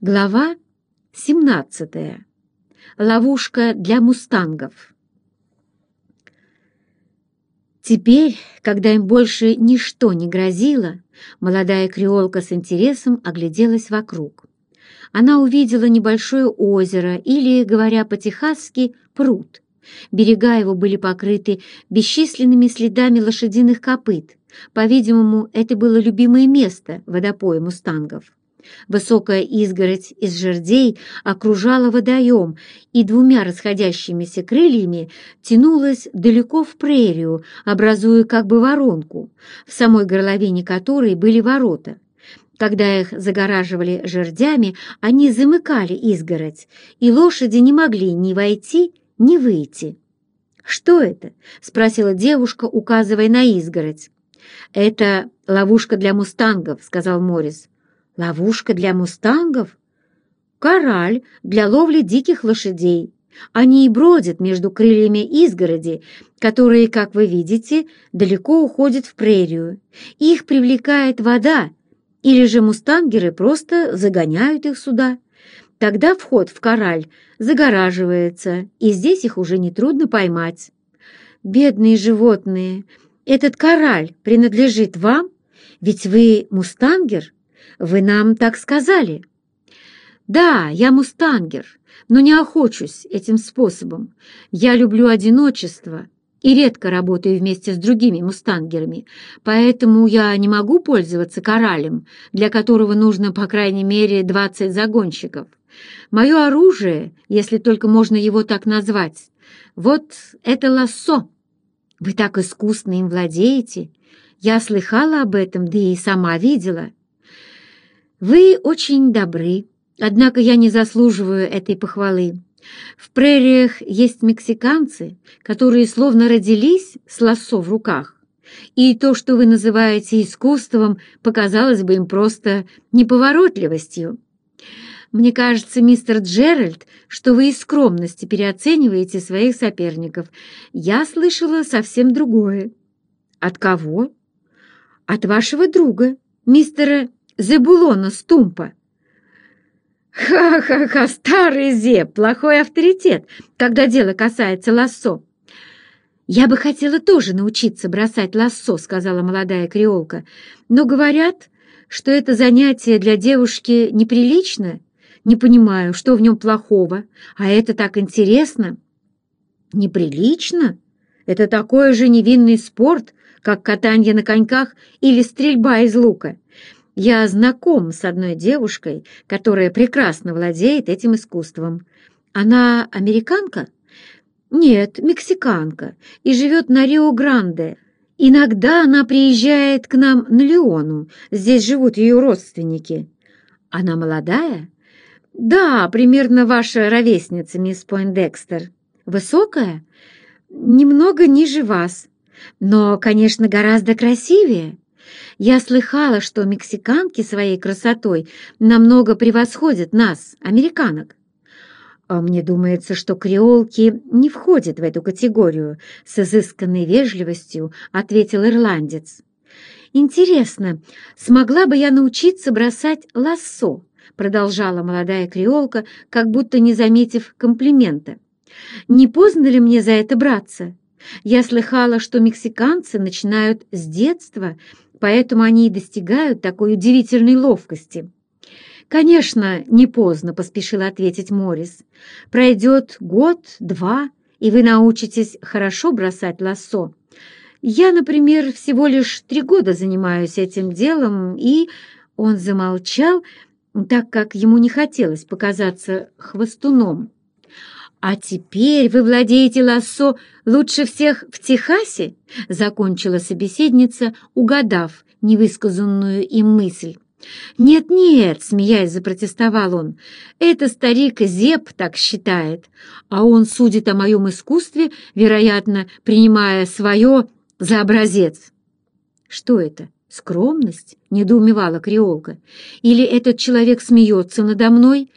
Глава 17. Ловушка для мустангов. Теперь, когда им больше ничто не грозило, молодая креолка с интересом огляделась вокруг. Она увидела небольшое озеро или, говоря по-техасски, пруд. Берега его были покрыты бесчисленными следами лошадиных копыт. По-видимому, это было любимое место водопоя мустангов. Высокая изгородь из жердей окружала водоем и двумя расходящимися крыльями тянулась далеко в прерию, образуя как бы воронку, в самой горловине которой были ворота. Когда их загораживали жердями, они замыкали изгородь, и лошади не могли ни войти, ни выйти. «Что это?» — спросила девушка, указывая на изгородь. «Это ловушка для мустангов», — сказал Морис. Ловушка для мустангов? Кораль для ловли диких лошадей. Они и бродят между крыльями изгороди, которые, как вы видите, далеко уходят в прерию. Их привлекает вода, или же мустангеры просто загоняют их сюда. Тогда вход в кораль загораживается, и здесь их уже нетрудно поймать. Бедные животные, этот кораль принадлежит вам? Ведь вы мустангер? Вы нам так сказали. Да, я мустангер, но не охочусь этим способом. Я люблю одиночество и редко работаю вместе с другими мустангерами, поэтому я не могу пользоваться коралем, для которого нужно по крайней мере 20 загонщиков. Мое оружие, если только можно его так назвать, вот это лассо. Вы так искусно им владеете. Я слыхала об этом, да и сама видела. «Вы очень добры, однако я не заслуживаю этой похвалы. В прериях есть мексиканцы, которые словно родились с лассо в руках, и то, что вы называете искусством, показалось бы им просто неповоротливостью. Мне кажется, мистер Джеральд, что вы из скромности переоцениваете своих соперников. Я слышала совсем другое. От кого? От вашего друга, мистера Зебулона Стумпа. «Ха-ха-ха, старый Зеб, плохой авторитет, когда дело касается лассо». «Я бы хотела тоже научиться бросать лассо», — сказала молодая креолка. «Но говорят, что это занятие для девушки неприлично. Не понимаю, что в нем плохого, а это так интересно». «Неприлично? Это такой же невинный спорт, как катание на коньках или стрельба из лука. Я знаком с одной девушкой, которая прекрасно владеет этим искусством. Она американка? Нет, мексиканка, и живет на Рио-Гранде. Иногда она приезжает к нам на Леону, здесь живут ее родственники. Она молодая? Да, примерно ваша ровесница, мисс Пойндекстер. Высокая? Немного ниже вас, но, конечно, гораздо красивее. Я слыхала, что мексиканки своей красотой намного превосходят нас, американок. А мне думается, что креолки не входят в эту категорию, с изысканной вежливостью ответил ирландец. Интересно, смогла бы я научиться бросать лассо? продолжала молодая креолка, как будто не заметив комплимента. Не поздно ли мне за это браться? Я слыхала, что мексиканцы начинают с детства поэтому они и достигают такой удивительной ловкости. «Конечно, не поздно», — поспешил ответить Морис. «Пройдет год, два, и вы научитесь хорошо бросать лассо. Я, например, всего лишь три года занимаюсь этим делом, и...» Он замолчал, так как ему не хотелось показаться хвостуном. «А теперь вы владеете лассо лучше всех в Техасе?» — закончила собеседница, угадав невысказанную им мысль. «Нет-нет», — смеясь запротестовал он, — «это старик Зеп так считает, а он судит о моем искусстве, вероятно, принимая свое за образец». «Что это? Скромность?» — недоумевала креолка. «Или этот человек смеется надо мной?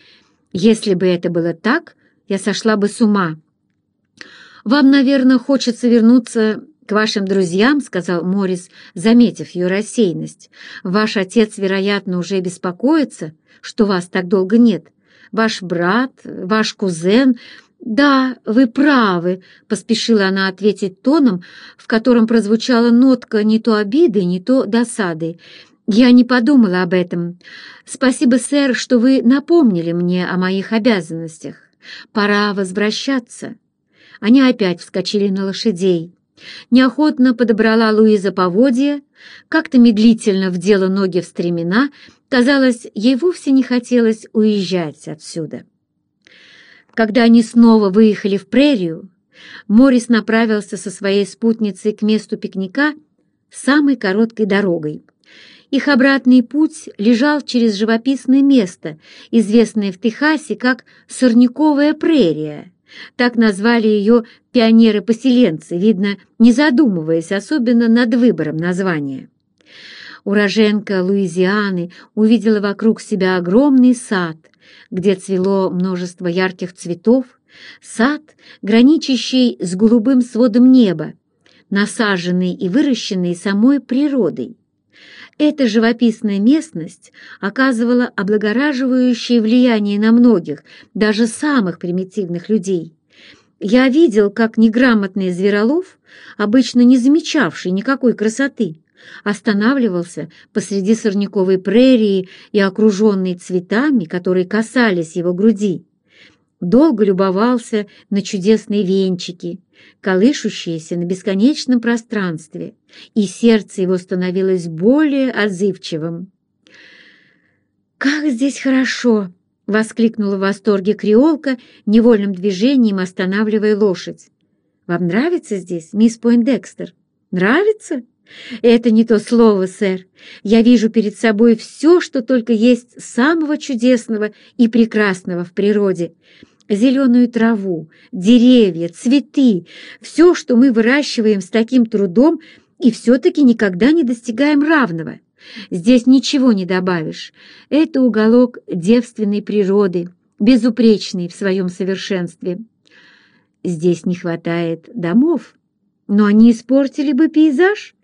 Если бы это было так, я сошла бы с ума. Вам, наверное, хочется вернуться «К вашим друзьям», — сказал Морис, заметив ее рассеянность, «ваш отец, вероятно, уже беспокоится, что вас так долго нет. Ваш брат, ваш кузен...» «Да, вы правы», — поспешила она ответить тоном, в котором прозвучала нотка не то обиды, не то досады. «Я не подумала об этом. Спасибо, сэр, что вы напомнили мне о моих обязанностях. Пора возвращаться». Они опять вскочили на лошадей. Неохотно подобрала Луиза поводья, как-то медлительно вдела ноги в стремена, казалось, ей вовсе не хотелось уезжать отсюда. Когда они снова выехали в прерию, Морис направился со своей спутницей к месту пикника самой короткой дорогой. Их обратный путь лежал через живописное место, известное в Техасе как Сорняковая прерия. Так назвали ее пионеры-поселенцы, видно, не задумываясь особенно над выбором названия. Уроженка Луизианы увидела вокруг себя огромный сад, где цвело множество ярких цветов, сад, граничащий с голубым сводом неба, насаженный и выращенный самой природой. Эта живописная местность оказывала облагораживающее влияние на многих, даже самых примитивных людей. Я видел, как неграмотный зверолов, обычно не замечавший никакой красоты, останавливался посреди сорняковой прерии и окруженный цветами, которые касались его груди. Долго любовался на чудесные венчики, колышущиеся на бесконечном пространстве, и сердце его становилось более отзывчивым. «Как здесь хорошо!» — воскликнула в восторге креолка, невольным движением останавливая лошадь. «Вам нравится здесь, мисс Пойндекстер? Нравится?» «Это не то слово, сэр. Я вижу перед собой все, что только есть самого чудесного и прекрасного в природе. Зеленую траву, деревья, цветы, все, что мы выращиваем с таким трудом и все-таки никогда не достигаем равного. Здесь ничего не добавишь. Это уголок девственной природы, безупречный в своем совершенстве. Здесь не хватает домов, но они испортили бы пейзаж».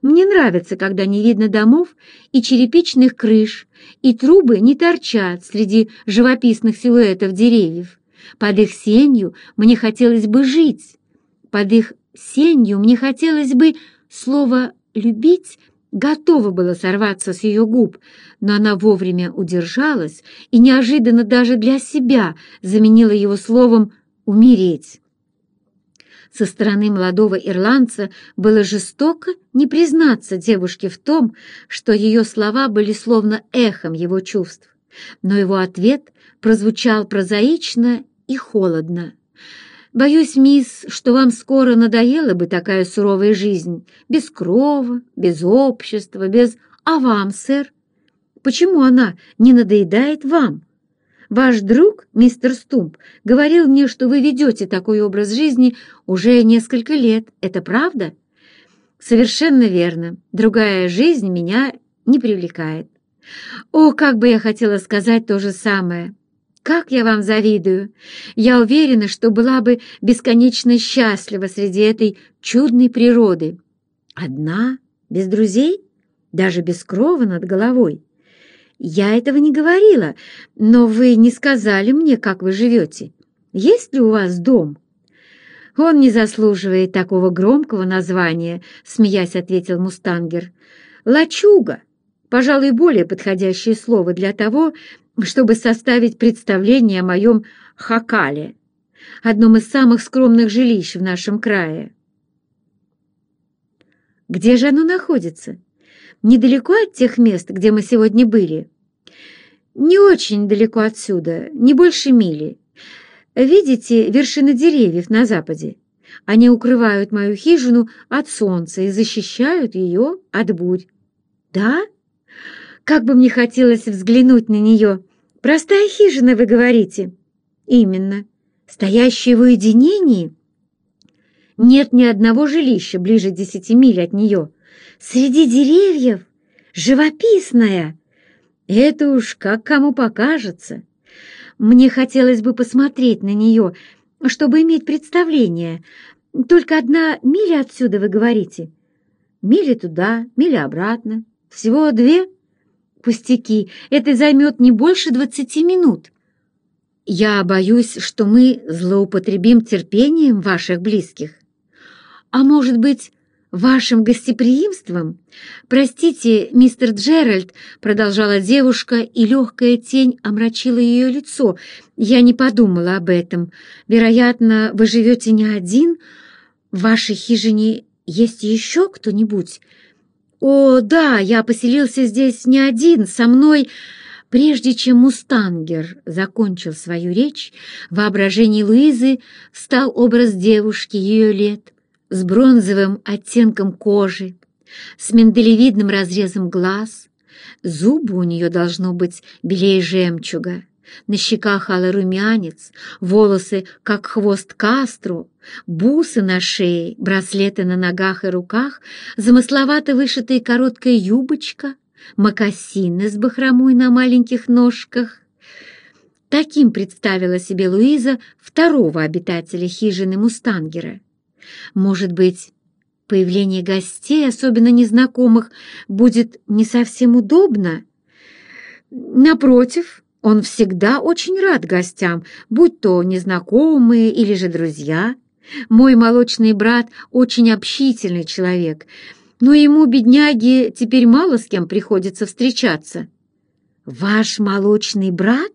Мне нравится, когда не видно домов и черепичных крыш, и трубы не торчат среди живописных силуэтов деревьев. Под их сенью мне хотелось бы жить. Под их сенью мне хотелось бы слово «любить» готово было сорваться с ее губ, но она вовремя удержалась и неожиданно даже для себя заменила его словом «умереть». Со стороны молодого ирландца было жестоко не признаться девушке в том, что ее слова были словно эхом его чувств. Но его ответ прозвучал прозаично и холодно. «Боюсь, мисс, что вам скоро надоела бы такая суровая жизнь, без крова, без общества, без... А вам, сэр? Почему она не надоедает вам?» Ваш друг, мистер Стумп, говорил мне, что вы ведете такой образ жизни уже несколько лет. Это правда? Совершенно верно. Другая жизнь меня не привлекает. О, как бы я хотела сказать то же самое. Как я вам завидую! Я уверена, что была бы бесконечно счастлива среди этой чудной природы. Одна, без друзей, даже без крова над головой. «Я этого не говорила, но вы не сказали мне, как вы живете. Есть ли у вас дом?» «Он не заслуживает такого громкого названия», — смеясь ответил Мустангер. «Лачуга» — пожалуй, более подходящее слово для того, чтобы составить представление о моем хакале, одном из самых скромных жилищ в нашем крае. Где же оно находится? Недалеко от тех мест, где мы сегодня были? Не очень далеко отсюда, не больше мили. Видите вершины деревьев на западе? Они укрывают мою хижину от солнца и защищают ее от бурь. Да? Как бы мне хотелось взглянуть на нее. Простая хижина, вы говорите? Именно. Стоящая в уединении? Нет ни одного жилища ближе десяти миль от нее. Среди деревьев? Живописная! Это уж как кому покажется. Мне хотелось бы посмотреть на нее, чтобы иметь представление. Только одна миля отсюда, вы говорите? Мили туда, мили обратно. Всего две? Пустяки, это займет не больше двадцати минут. Я боюсь, что мы злоупотребим терпением ваших близких. А может быть, вашим гостеприимством? Простите, мистер Джеральд, продолжала девушка, и легкая тень омрачила ее лицо. Я не подумала об этом. Вероятно, вы живете не один. В вашей хижине есть еще кто-нибудь? О, да, я поселился здесь не один, со мной... Прежде чем Мустангер закончил свою речь, в воображении Луизы стал образ девушки ее лет с бронзовым оттенком кожи, с миндалевидным разрезом глаз. Зубы у нее должно быть белее жемчуга, на щеках алый румянец, волосы, как хвост кастру, бусы на шее, браслеты на ногах и руках, замысловато вышитая короткая юбочка — мокасины с бахромой на маленьких ножках. Таким представила себе Луиза второго обитателя хижины Мустангера. Может быть, появление гостей, особенно незнакомых, будет не совсем удобно? Напротив, он всегда очень рад гостям, будь то незнакомые или же друзья. Мой молочный брат очень общительный человек — но ему, бедняге, теперь мало с кем приходится встречаться. «Ваш молочный брат?»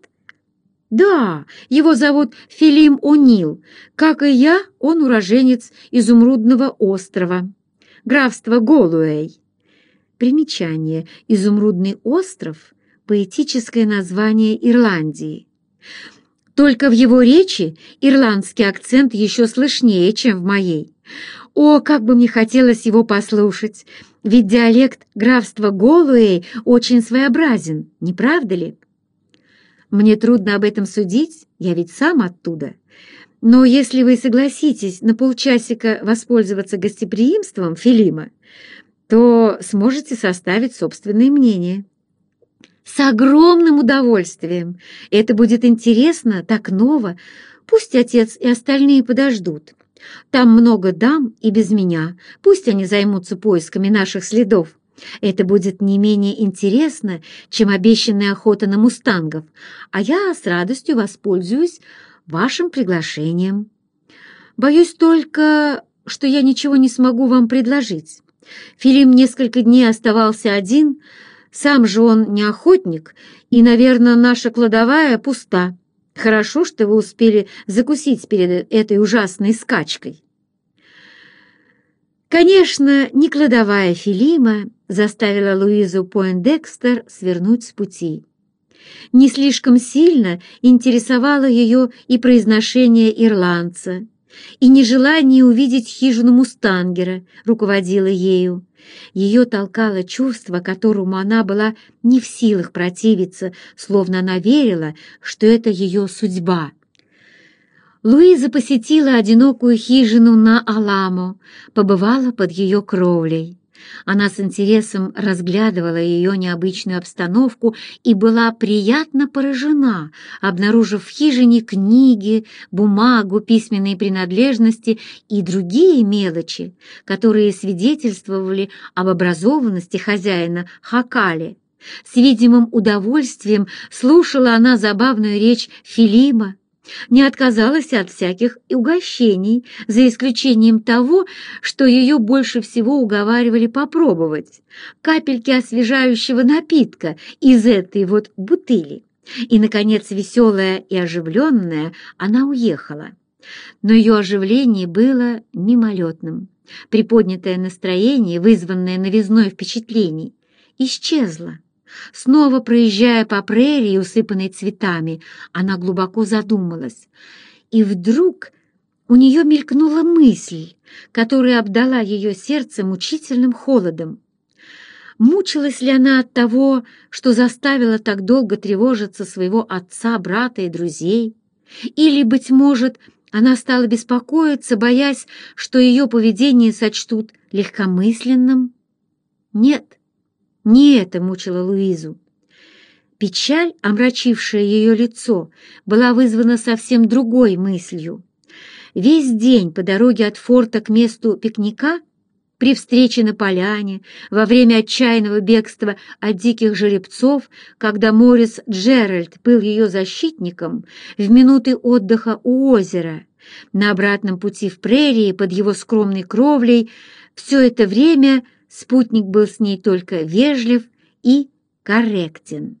«Да, его зовут Филим О'Нил. Как и я, он уроженец Изумрудного острова, графства Голуэй». Примечание. Изумрудный остров – поэтическое название Ирландии. Только в его речи ирландский акцент еще слышнее, чем в моей. О, как бы мне хотелось его послушать, ведь диалект графства Голуэй очень своеобразен, не правда ли? Мне трудно об этом судить, я ведь сам оттуда. Но если вы согласитесь на полчасика воспользоваться гостеприимством Филима, то сможете составить собственное мнение. С огромным удовольствием. Это будет интересно, так ново. Пусть отец и остальные подождут. Там много дам и без меня. Пусть они займутся поисками наших следов. Это будет не менее интересно, чем обещанная охота на мустангов, а я с радостью воспользуюсь вашим приглашением. Боюсь только, что я ничего не смогу вам предложить. Филим несколько дней оставался один, сам же он не охотник, и, наверное, наша кладовая пуста. Хорошо, что вы успели закусить перед этой ужасной скачкой. Конечно, не кладовая Филима заставила Луизу Пойндекстер свернуть с пути. Не слишком сильно интересовало ее и произношение ирландца, и нежелание увидеть хижину Мустангера руководило ею. Ее толкало чувство, которому она была не в силах противиться, словно она верила, что это ее судьба. Луиза посетила одинокую хижину на Аламо, побывала под ее кровлей. Она с интересом разглядывала ее необычную обстановку и была приятно поражена, обнаружив в хижине книги, бумагу, письменные принадлежности и другие мелочи, которые свидетельствовали об образованности хозяина Хакали. С видимым удовольствием слушала она забавную речь Филима, не отказалась от всяких угощений, за исключением того, что ее больше всего уговаривали попробовать капельки освежающего напитка из этой вот бутыли. И, наконец, веселая и оживленная, она уехала. Но ее оживление было мимолетным. Приподнятое настроение, вызванное новизной впечатлений, исчезло. Снова проезжая по прерии, усыпанной цветами, она глубоко задумалась. И вдруг у нее мелькнула мысль, которая обдала ее сердце мучительным холодом. Мучилась ли она от того, что заставила так долго тревожиться своего отца, брата и друзей? Или, быть может, она стала беспокоиться, боясь, что ее поведение сочтут легкомысленным? Нет, не это мучило Луизу. Печаль, омрачившая ее лицо, была вызвана совсем другой мыслью. Весь день по дороге от форта к месту пикника, при встрече на поляне, во время отчаянного бегства от диких жеребцов, когда Морис Джеральд был ее защитником, в минуты отдыха у озера, на обратном пути в прерии под его скромной кровлей, все это время спутник был с ней только вежлив и корректен.